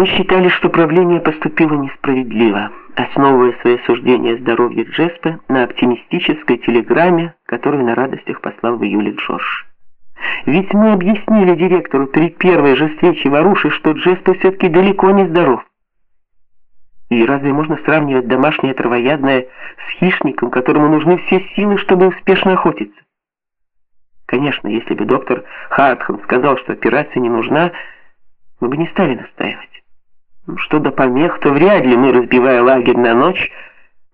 Мы считали, что правление поступило несправедливо, основывая свои суждения о здоровье Джеспе на оптимистической телеграмме, которую на радостях послал в июле Джордж. Ведь мы объяснили директору при первой же встрече в Аруше, что Джеспе все-таки далеко не здоров. И разве можно сравнивать домашнее травоядное с хищником, которому нужны все силы, чтобы успешно охотиться? Конечно, если бы доктор Хартхан сказал, что операция не нужна, мы бы не стали настаивать. Что до помех, то вряд ли мы, разбивая лагерь на ночь,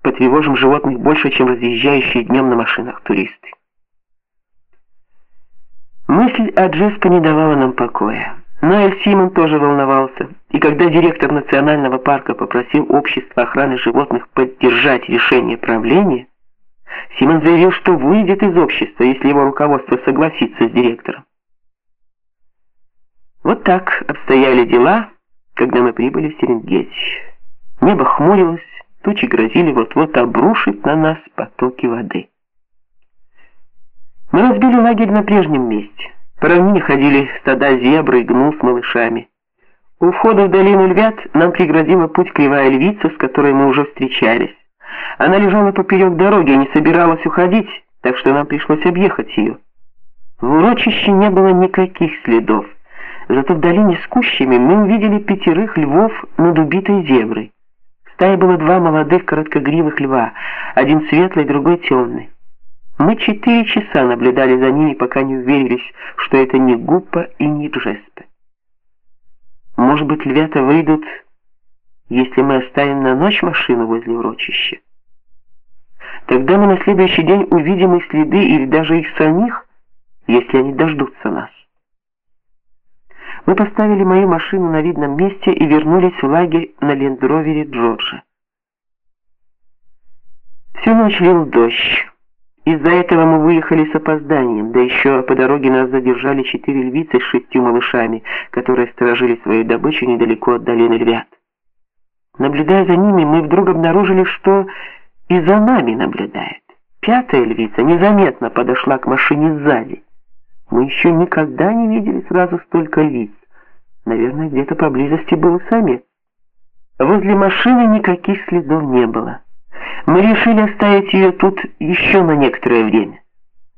потревожим животных больше, чем разъезжающие днем на машинах туристы. Мысль о Джеспе не давала нам покоя. Ноэль Симон тоже волновался, и когда директор национального парка попросил общество охраны животных поддержать решение правления, Симон заявил, что выйдет из общества, если его руководство согласится с директором. Вот так обстояли дела, когда мы прибыли в Серенгети. Небо хмурилось, тучи грозили вот-вот обрушить на нас потоки воды. Мы разбили лагерь на прежнем месте. По равнине ходили стада зебры гну с малышами. У входа в долину Львят нам преградила путь кривая львица, с которой мы уже встречались. Она лежала поперек дороги и не собиралась уходить, так что нам пришлось объехать ее. В урочище не было никаких следов. Зато в долине с кущами мы увидели пятерых львов над убитой зеброй. В стае было два молодых короткогривых льва, один светлый, другой темный. Мы четыре часа наблюдали за ними, пока не уверились, что это не Гуппа и не Джеспе. Может быть, львята выйдут, если мы оставим на ночь машину возле урочища? Тогда мы на следующий день увидим их следы или даже их самих, если они дождутся нас. Мы поставили мою машину на видном месте и вернулись в лагерь на лендровере Джорджа. Всю ночь лил дождь. Из-за этого мы выехали с опозданием, да еще по дороге нас задержали четыре львицы с шестью малышами, которые сторожили свою добычу недалеко от долины львят. Наблюдая за ними, мы вдруг обнаружили, что и за нами наблюдает. Пятая львица незаметно подошла к машине сзади. Мы еще никогда не видели сразу столько львиц. Наверное, где-то поблизости был самец. Возле машины никаких следов не было. Мы решили оставить ее тут еще на некоторое время.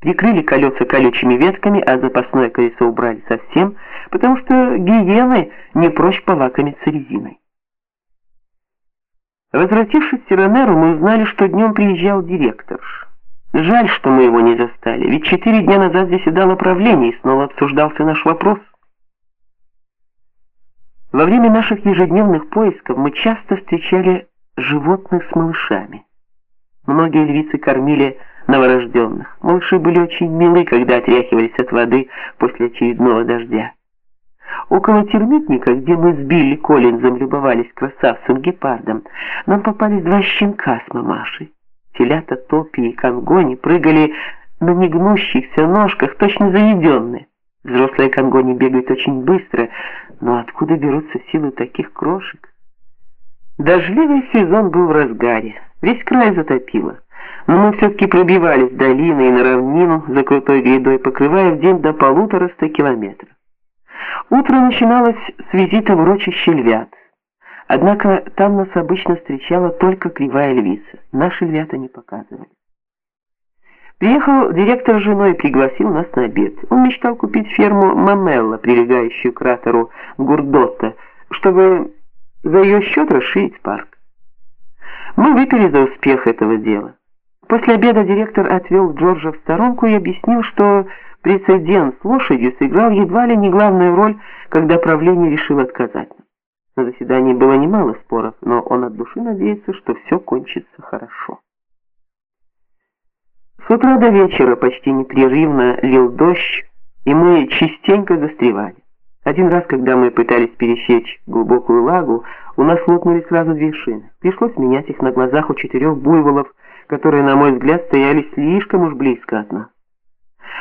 Прикрыли колеса колючими ветками, а запасное колесо убрали совсем, потому что гиены не прочь полакомиться резиной. Возвратившись в Сиронеру, мы узнали, что днем приезжал директор. Жаль, что мы его не застали, ведь четыре дня назад заседало правление и снова обсуждался наш вопрос. Во время наших ежедневных поисков мы часто встречали животных с малышами. Многие львицы кормили новорожденных. Малыши были очень милы, когда отряхивались от воды после очередного дождя. Около термитника, где мы с Билли Коллинзом любовались красавцем-гепардом, нам попались два щенка с мамашей. Телята Топи и Конгони прыгали на негнущихся ножках, точно заведенные. Взрослые конгони бегают очень быстро, но откуда берутся силы таких крошек? Дождливый сезон был в разгаре, весь край затопило. Но мы все-таки пробивались в долины и на равнину за крутой грядой, покрывая в день до полутора ста километров. Утро начиналось с визита в урочище львят. Однако там нас обычно встречала только кривая львица. Наши львята не показывали. Приехал директор с женой и пригласил нас на обед. Он мечтал купить ферму Мамелла, прилегающую к кратеру Гурдотта, чтобы за ее счет расширить парк. Мы выпили за успех этого дела. После обеда директор отвел Джорджа в сторонку и объяснил, что прецедент с лошадью сыграл едва ли не главную роль, когда правление решило отказать. На заседании было немало споров, но он от души надеется, что все кончится хорошо. С утра до вечера почти непрерывно лил дождь, и мы частенько застревали. Один раз, когда мы пытались пересечь глубокую лагу, у нас лопнули сразу две шины. Пришлось менять их на глазах у четырех буйволов, которые, на мой взгляд, стояли слишком уж близко от нас.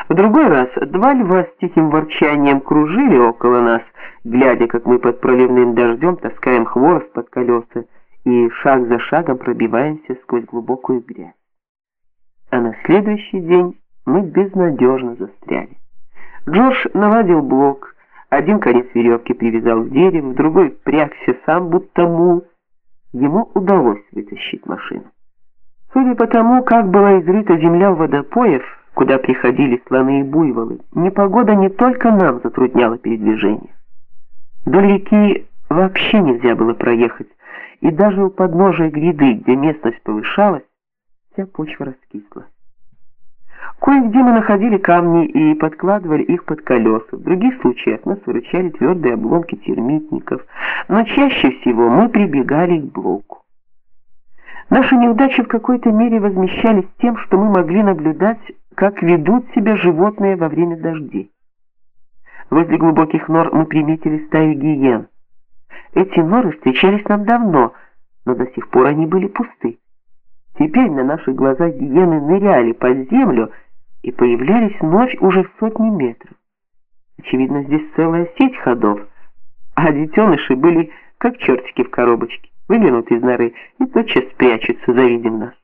В другой раз два льва с тихим ворчанием кружили около нас, глядя, как мы под проливным дождем таскаем хворост под колеса и шаг за шагом пробиваемся сквозь глубокую грязь. А на следующий день мы безнадежно застряли. Джордж наладил блок, Один конец веревки привязал к дереву, другой впрягся сам, будто мул. Ему удалось вытащить машину. Судя по тому, как была изрыта земля у водопоев, куда приходили слоны и буйволы, непогода не только нам затрудняла передвижение. Вдоль реки вообще нельзя было проехать, и даже у подножия гряды, где местность повышалась, вся почва раскисла. Кое-где мы находили камни и подкладывали их под колеса. В других случаях нас выручали твердые обломки термитников, но чаще всего мы прибегали к блоку. Наши неудачи в какой-то мере возмещались тем, что мы могли наблюдать, как ведут себя животные во время дождей. Возле глубоких нор мы приметили стаю гиен. Эти норы встречались нам давно, но до сих пор они были пусты. Теперь на наших глазах гиены ныряли под землю и появлялись вновь уже в сотни метров. Очевидно, здесь целая сеть ходов, а детеныши были как чертики в коробочке, выглянут из норы и тотчас спрячутся, завидев нас.